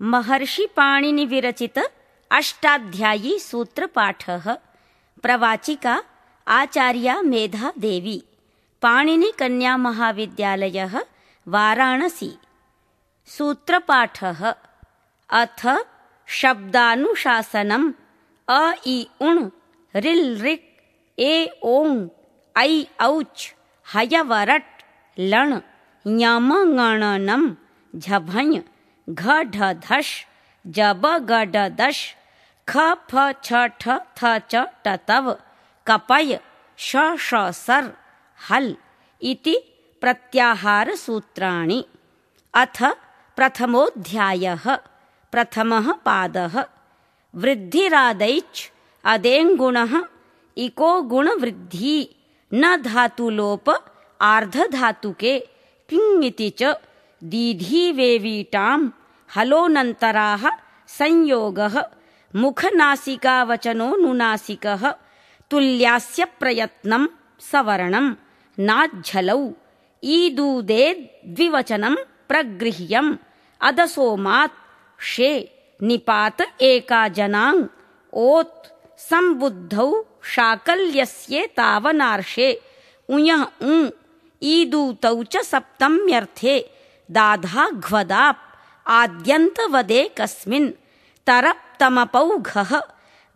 महर्षिपाणिनिविरचित अष्टाध्यायी सूत्रपाठः। प्रवाचिका आचार्या मेधा देवी। पाणिनिकन्यामहाविद्यालयः वाराणसी। सूत्रपाठः। अथ शब्दानुशासनम्। अ इ उण्। रिल् ऋक् ए ओङ् ऐ औच्। हयवरट्। लण्। ञम ङणनं झभञ् घ ढ धश् जब गड दश् ख फ छ ठ थ च टतव कपय श ष सर् हल् इति प्रत्याहारसूत्राणि अथ प्रथमोऽध्यायः प्रथमः पादः। वृद्धिरादैच् अदेङ्गुणः इको गुणवृद्धि न धातुलोप आर्धधातुके किङ् इति च दीधीवेवीटाम् हलोनन्तराः संयोगः मुखनासिकावचनो नुनासिकः तुल्यास्य प्रयत्नं सवर्णं नाज्झलौ ईदूदे द्विवचनं प्रगृह्यम् अदसोमात् षे निपात एका जनाङ् ओत् सम्बुद्धौ शाकल्यस्येतावनार्षे उञः उ ईदूतौ च सप्तम्यर्थे दाधाघ्वदाप् आद्यन्तवदेकस्मिन् तरप्तमपौघः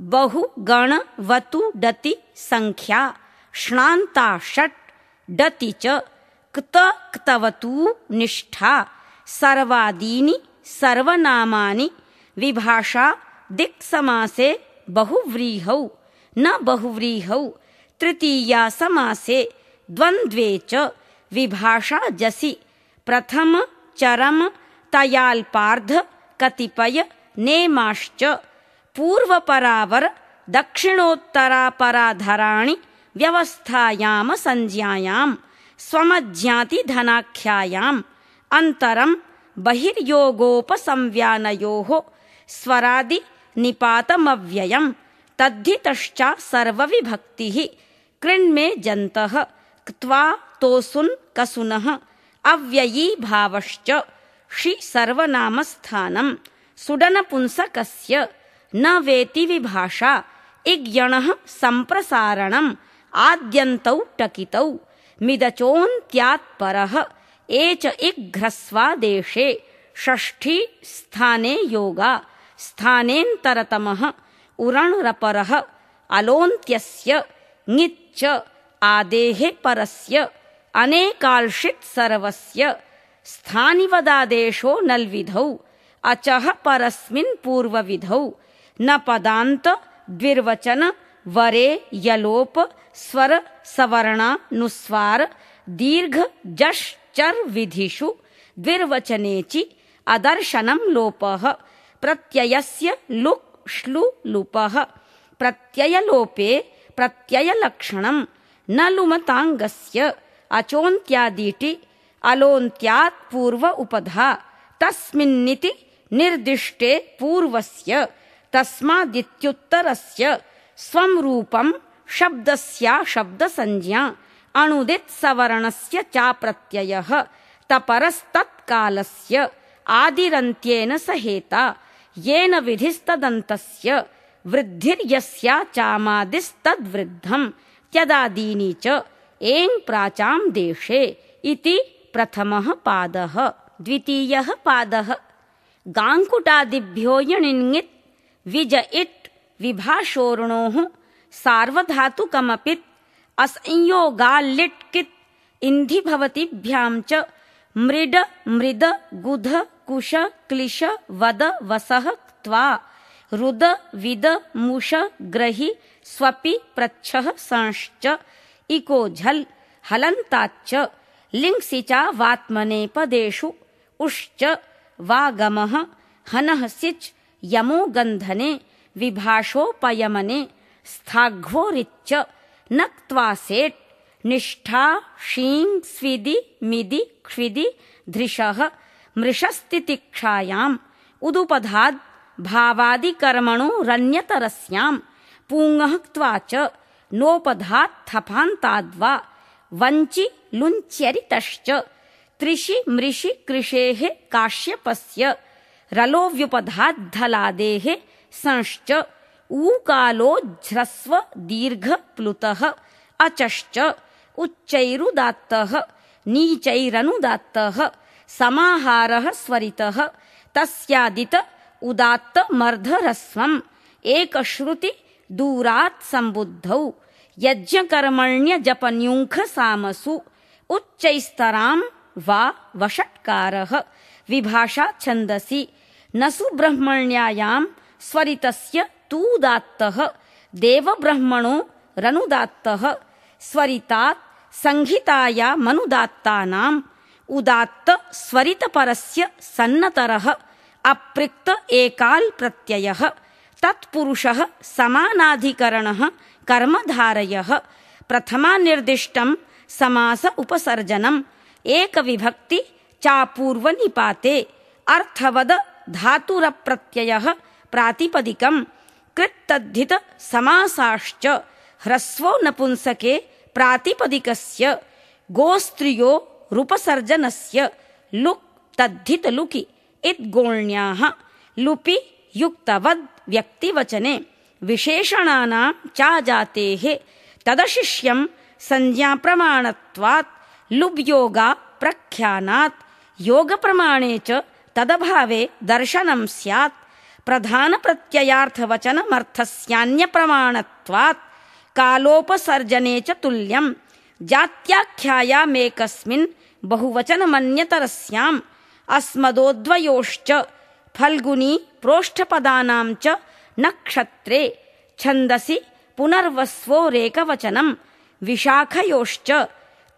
बहुगणवतु डति सङ्ख्या श्नान्ता षट्। डति च। क्त क्तवतू निष्ठा। सर्वादीनि सर्वनामानि। विभाषा दिक्समासे बहुव्रीहौ। न बहुव्रीहौ। तृतीया समासे द्वन्द्वे च। विभाषा जसि। प्रथम चरम तयाल्पार्ध कतिपय नेमाश्च पूर्वपरावर दक्षिणोत्तरापराधराणि व्यवस्थायाम संज्ञायाम् स्वमज्ञातिधनाख्यायाम् अन्तरम् बहिर्योगोपसंव्यानयोः स्वरादि निपातमव्ययम् तद्धितश्चा सर्वविभक्तिः कृण्मे जन्तः क्त्वा तोसुन् कसुनः अव्ययी भावश्च षि सर्वनामस्थानम् सुडनपुंसकस्य न वेति विभाषा इग्यणः सम्प्रसारणम् आद्यन्तौ टकितौ मिदचोऽन्त्यात्परः एच इघ्रस्वादेशे षष्ठी स्थाने योगा स्थानेन्तरतमः उरणरपरः अलोन्त्यस्य ङिच्च आदेः परस्य अनेकाल्षित् सर्वस्य स्थानिवदादेशो नल्विधौ। अचः परस्मिन् पूर्वविधौ। न पदान्त द्विर्वचन वरे यलोप स्वर सवर्णानुस्वार दीर्घ जश् चर् विधिषु। द्विर्वचनेचि अदर्शनं लोपः। प्रत्ययस्य लुक् श्लु लुपः। प्रत्ययलोपे प्रत्ययलक्षणं। न लुमताङ्गस्य अचोन्त्यादिटि अलोन्त्यात् पूर्व उपधा। तस्मिन्निति निर्दिष्टे पूर्वस्य तस्मादित्युत्तरस्य स्वं रूपं शब्दस्या शब्दसंज्ञा अणुदित्सवर्णस्य चाप्रत्ययः तपरस्तत्कालस्य आदिरन्त्येन सहेता येन विधिस्तदन्तस्य वृद्धिर्यस्या चामादिस्तद्वृद्धम् त्यदादीनि च एङ् प्राचां देशे इति प्रथमः पादः, द्वितीयः पादः। गाङ्कुटादिभ्यो यणिङित् विज इट्, विभाषोर्णोः, सार्वधातुकमपित् असंयोगाल्लिट् कित्, इन्धिभवतिभ्यां च मृड, मृद, गुध, कुश, क्लिश, वद, वसः, त्वा, रुद, विद, मुष, ग्रहि, स्वपि, प्रच्छः, संश्च, इको, झल्, हलन्ताच्च। लिङ्सिचा वात्मनेपदेषु उश्च वागमः हनः सिच् यमो गन्धने विभाषोपयमने स्थाघ्वोरिच्च नक्त्वासेट् निष्ठा शीं स्विदि मिदि क्ष्विदि धृशः मृषस्तितिक्षायाम् उदुपधाद् भावादिकर्मणो रन्यतरस्याम् पूङः क्त्वा च नोपधात् थपान्ताद्वा वञ्चि लुञ्च्यरितश्च। त्रिषि मृषि कृषेः काश्यपस्य। रलोव्युपधाद्धलादेः संश्च। ऊकालोज्झ्रस्व दीर्घप्लुतः अचश्च। उच्चैरुदात्तः। नीचैरनुदात्तः। समाहारः स्वरितः। तस्यादित उदात्तमर्धरस्वम्। एकश्रुति दूरात् सम्बुद्धौ। यज्ञकर्मण्यजपन्युङ्खसामसु उच्चैस्तरां वा वषट्कारः। विभाषा छन्दसि। न सुब्रह्मण्यायां स्वरितस्य तूदात्तः। देवब्रह्मणो रनुदात्तः। स्वरितात् संहितायामनुदात्तानाम् उदात्त स्वरितपरस्य सन्नतरः। अपृक्त एकाल् प्रत्ययः तत्पुरुषः समानाधिकरणः कर्मधारयः। प्रथमानिर्दिष्टं समास उपसर्जनम्। एकविभक्ति चापूर्वनिपाते। अर्थवद धातुरप्रत्ययः प्रातिपदिकम्। कृत्तद्धित समासाश्च। ह्रस्वो नपुंसके प्रातिपदिकस्य। गोस्त्रियो रूपसर्जनस्य। लुक् तद्धित लुकि इद्गोण्याः लुपि युक्तवद् व्यक्तिवचने विशेषणानां चाजातेः तदशिष्यं संज्ञाप्रमाणत्वात् लुब्योगा प्रख्यानात् योगप्रमाणे च तदभावे दर्शनं स्यात् प्रधानप्रत्ययार्थवचनमर्थस्यान्यप्रमाणत्वात् कालोपसर्जने च तुल्यम् जात्याख्यायामेकस्मिन् बहुवचनमन्यतरस्याम् अस्मदोद्वयोश्च फल्गुनी प्रोष्ठपदानां च नक्षत्रे छन्दसि पुनर्वस्वोरेकवचनम् विशाखयोश्च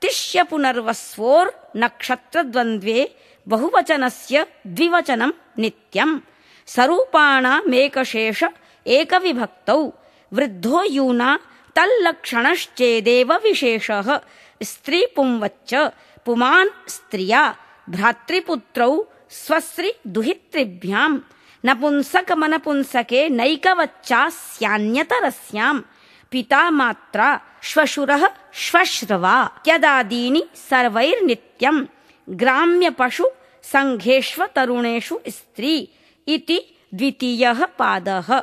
तिष्य पुनर्वस्वोर्नक्षत्रद्वन्द्वे बहुवचनस्य द्विवचनं नित्यम् सरूपाणामेकशेष एकविभक्तौ। वृद्धो यूना तल्लक्षणश्चेदेव विशेषः। स्त्रीपुंवच्च पुमान् स्त्रिया। भ्रातृपुत्रौ स्वस्त्रि दुहितृभ्याम् नपुंसकमनपुंसके नैकवच्चास्यान्यतरस्याम्। पिता मात्रा श्वशुरः श्वश्रवा। यदादीनि सर्वैर्नित्यम्। ग्राम्यपशु सङ्घेष्वतरुणेषु स्त्री इति द्वितीयः पादः।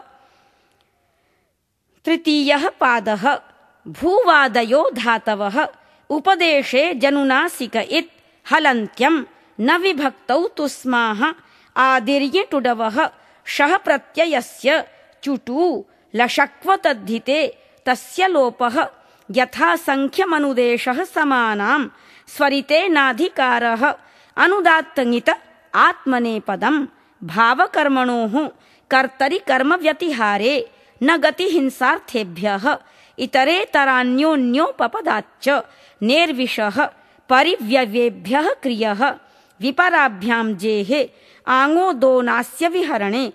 तृतीयः पादः। भूवादयो धातवः। उपदेशे जनुनासिक इत्। हलन्त्यम्। न विभक्तौ तुस्माः आदिर्यटुडवः शः प्रत्ययस्य चुटु लशक्वतद्धिते तस्य लोपः। यथा सङ्ख्यमनुदेशः समानाम् स्वरितेनाधिकारः अनुदात्तङित आत्मनेपदम् भावकर्मणोः। कर्तरि कर्मव्यतिहारे। न गतिहिंसार्थेभ्यः। इतरेतरान्योन्योपपदाच्च नेर्विषः। परिव्यवेभ्यः क्रियः विपराभ्यां जेहे आङोदोनास्य विहरणे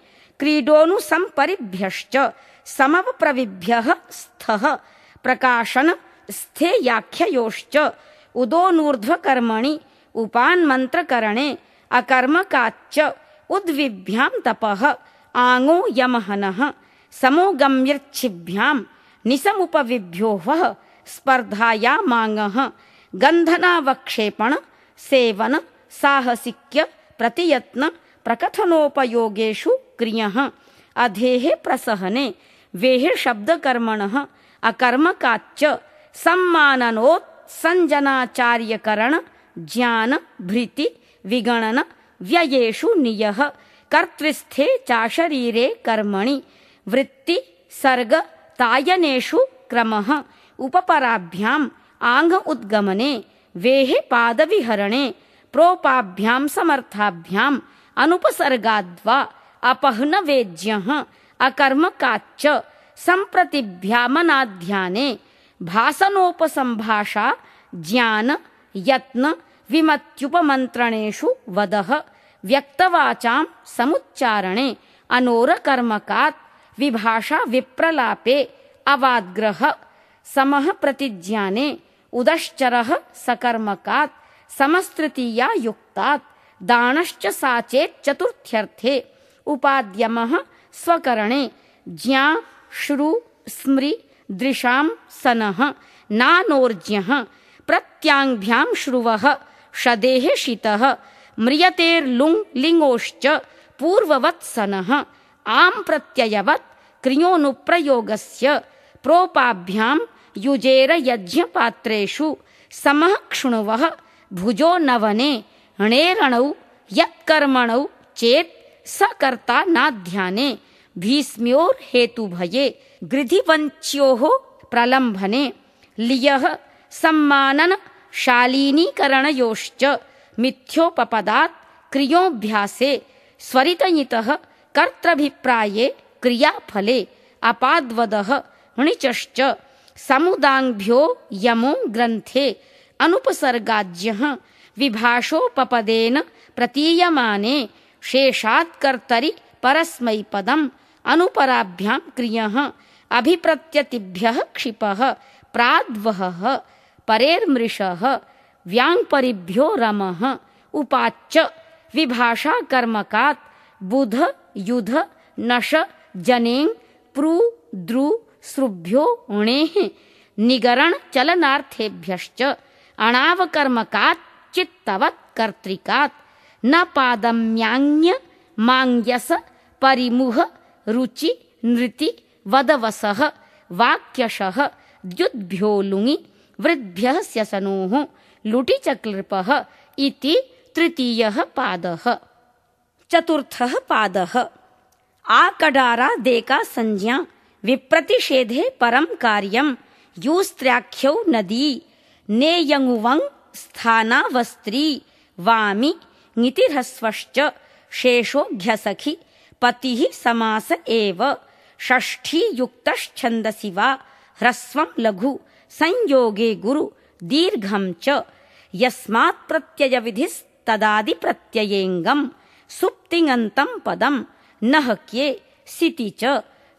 क्रीडोनुसम्परिभ्यश्च समवप्रविभ्यः स्थः, प्रकाशन स्थेयाख्ययोश्च उदोनूर्ध्वकर्मणि उपान्मन्त्रकरणे, अकर्मकाच्च, उद्विभ्यां तपः, आङो यमहनः, समोगम्यर्च्छिभ्यां निसमुपविभ्योः स्पर्धायामाङः गन्धनावक्षेपण, सेवन साहसिक्य प्रतियत्न प्रकथनोपयोगेषु क्रियः। अधेः प्रसहने वेः शब्दकर्मणः अकर्मकाच्च सम्माननोत्सञ्जनाचार्यकरण ज्ञान भृति विगणन व्ययेषु नियः। कर्तृस्थे चाशरीरे कर्मणि वृत्ति सर्ग तायनेषु क्रमः। उपपराभ्याम् आङ् उद्गमने वेहे पादविहरणे प्रोपाभ्यां समर्थाभ्याम् अनुपसर्गाद्वा अपह्नवेज्यः अकर्मकाच्च सम्प्रतिभ्यामनाध्याने भासनोपसम्भाषा ज्ञान, यत्न, विमत्युपमन्त्रणेषु वदः व्यक्तवाचां समुच्चारणे अनोरकर्मकात् विभाषा विप्रलापे अवाद्ग्रह समः प्रतिज्ञाने उदश्चरः सकर्मकात् समस्तृतीया युक्तात्। दानश्च साचेत् चतुर्थ्यर्थे। उपाद्यमः स्वकरणे। ज्ञा श्रु स्मृ दृशां सनः। नानोर्ज्ञः। प्रत्याङ्भ्यां श्रुवः। शदेः शितः। म्रियतेर्लुङ् लिङ्गोश्च। पूर्ववत्सनः आम् प्रत्ययवत्। क्रियोनुप्रयोगस्य। प्रोपाभ्याम् युजेर यज्ञपात्रेषु। समः क्षुणुवः भुजो नवने णेरणौ यत्कर्मणौ चेत् स कर्ता नाध्याने भीस्म्योर्हेतुभये गृधिवञ्च्योः प्रलम्भने, लियः सम्मानन शालीनीकरणयोश्च, मिथ्योपपदात् क्रियोऽभ्यासे, स्वरितयितः कर्तृभिप्राये क्रियाफले, अपाद्वदः णिचश्च समुदाङ्भ्यो यमो ग्रन्थे अनुपसर्गाज्यः विभाषोपपदेन प्रतीयमाने शेषात्कर्तरि परस्मैपदम् अनुपराभ्यां क्रियः। अभिप्रत्यतिभ्यः क्षिपः, प्राद्वहः, परेर्मृषः, व्याङ्परिभ्यो रमः। उपाच्च, विभाषाकर्मकात् बुध, युध, नश, जनेङ्, प्रु, द्रु निगरण, चलनार्थेभ्यश्च। अणावकर्मकात् चित्तवत् कर्तृकात् न पादम्याङ्य माङ्ग्यस, परिमुह, रुचि, नृति, वदवसः, वाक्यशः, द्युद्भ्यो लुङि, वृद्भ्यः स्यसनोः, लुटिचक्लृपः इति तृतीयः पादः। चतुर्थः पादः। आकडारादेका संज्ञा, विप्रतिषेधे परं कार्यं, यूस्त्र्याख्यौ नदी। नेयङुवङ् स्थानावस्त्री वामि ङितिह्रस्वश्च शेषोऽघ्यसखि पतिः समास एव। षष्ठीयुक्तश्छन्दसि वा ह्रस्वं लघु संयोगे गुरु दीर्घं च यस्मात् प्रत्ययविधिस्तदादिप्रत्ययेऽङ्गम् सुप्तिङन्तं पदं नः के सिति च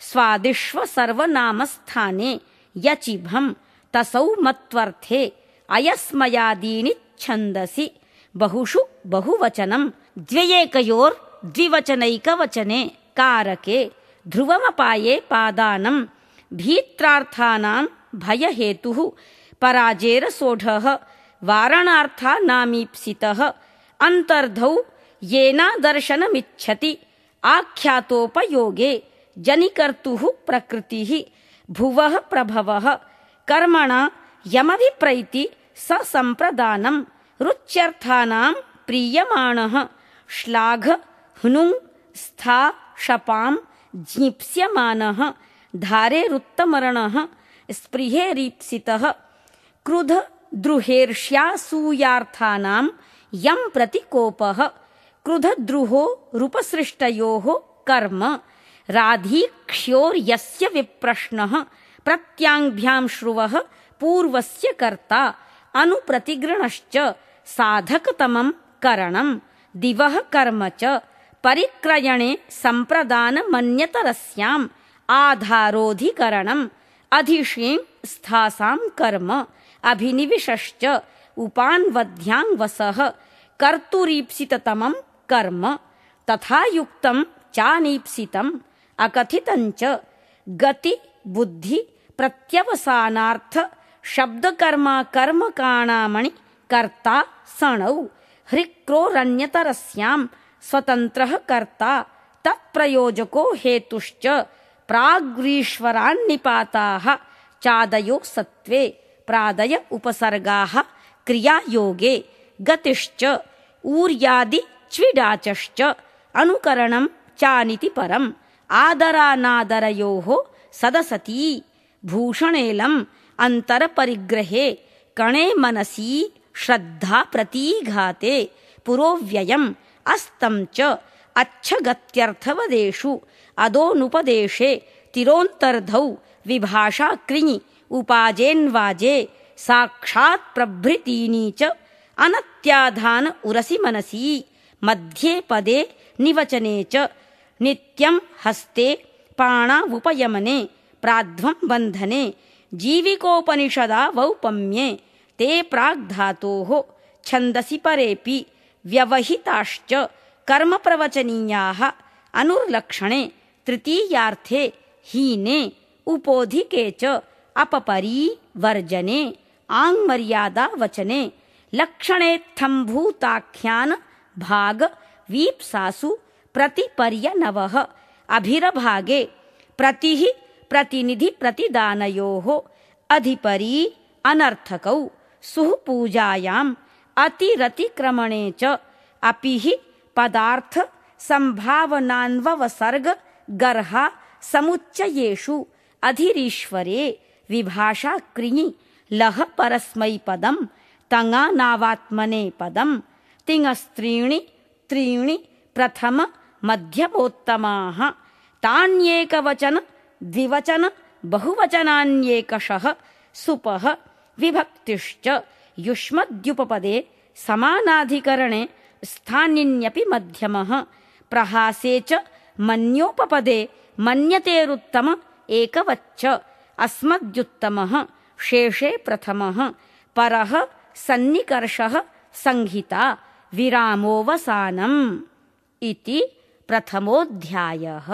स्वादिष्व सर्वनामस्थाने यचिभं तसौ मत्वर्थे अयस्मयादीनि छन्दसि। बहुषु बहुवचनं। द्व्येकयोर्द्विवचनैकवचने कारके, ध्रुवमपाये पादानं। भीत्रार्थानां भयहेतुः। पराजेर सोढः। वारणार्थानामीप्सितः अन्तर्धौ येनादर्शनमिच्छति आख्यातोपयोगे। जनिकर्तुः प्रकृतिः। भुवः प्रभवः। कर्मणा यमभिप्रैति स सम्प्रदानं रुच्यर्थानां प्रीयमाणः। श्लाघ हनुङ् स्था शपां ज्ञिप्स्यमानः। धारेरुत्तमरणः स्पृहेरीप्सितः क्रुध द्रुहेर्ष्यासूयार्थानां यं प्रतिकोपः। क्रुधद्रुहो रूपसृष्टयोः कर्म। राधीक्ष्योर्यस्य विप्रश्नः। प्रत्याङ्भ्यां श्रुवः पूर्वस्य कर्ता अनुप्रतिगृणश्च साधकतमं करणं। दिवः कर्म च परिक्रयणे सम्प्रदानमन्यतरस्याम् आधारोऽधिकरणम्। अधिषीं स्थासां कर्म। अभिनिविशश्च उपान्वध्याङ्वसः कर्तुरीप्सिततमं कर्म। तथा युक्तं चानीप्सितम् अकथितञ्च गति बुद्धि प्रत्यवसानार्थ शब्दकर्मा कर्मकाणामणि कर्ता सणौ हृक्रोरन्यतरस्यां स्वतन्त्रः कर्ता तत्प्रयोजको हेतुश्च प्राग्रीश्वरान्निपाताः चादयो सत्त्वे प्रादय उपसर्गाः क्रियायोगे गतिश्च ऊर्यादिच्विडाचश्च अनुकरणं चानिति परम् आदरानादरयोः सदसती भूषणेलम् अन्तरपरिग्रहे कणे मनसि श्रद्धा प्रतीघाते पुरोव्ययम् अस्तं च अच्छगत्यर्थवदेषु अदोनुपदेशे तिरोन्तर्धौ कृञि उपाजेन्वाजे साक्षात् प्रभृतीनि च अनत्याधान उरसि मनसि मध्ये पदे निवचने च नित्यं हस्ते पाणावुपयमने प्राध्वं बन्धने जीविकोपनिषदा वौपम्ये ते प्राग्धातोः छन्दसि परेऽपि व्यवहिताश्च कर्मप्रवचनीयाः अनुर्लक्षणे तृतीयार्थे हीने उपोधिके च अपपरी वर्जने आङ्मर्यादावचने लक्षणेत्थम्भूताख्यान भाग वीप्सासु प्रतिपर्यनवः अभिरभागे प्रतिः प्रतिनिधिप्रतिदानयोः अधिपरी अनर्थकौ सुः पूजायाम् अतिरतिक्रमणे च अपि हि पदार्थ सम्भावनान्ववसर्ग गर्हा समुच्चयेषु अधिरीश्वरे विभाषा क्रिञि लह परस्मैपदं तङानावात्मनेपदं तिङस्त्रीणि त्रीणि प्रथम मध्यमोत्तमाः तान्येकवचन द्विवचन बहुवचनान्येकशः सुपः विभक्तिश्च युष्मद्युपपदे समानाधिकरणे स्थानिन्यपि मध्यमः प्रहासे च मन्योपपदे मन्यतेरुत्तम एकवच्च अस्मद्युत्तमः शेषे प्रथमः परः सन्निकर्षः संहिता विरामोऽवसानम् इति प्रथमोऽध्यायः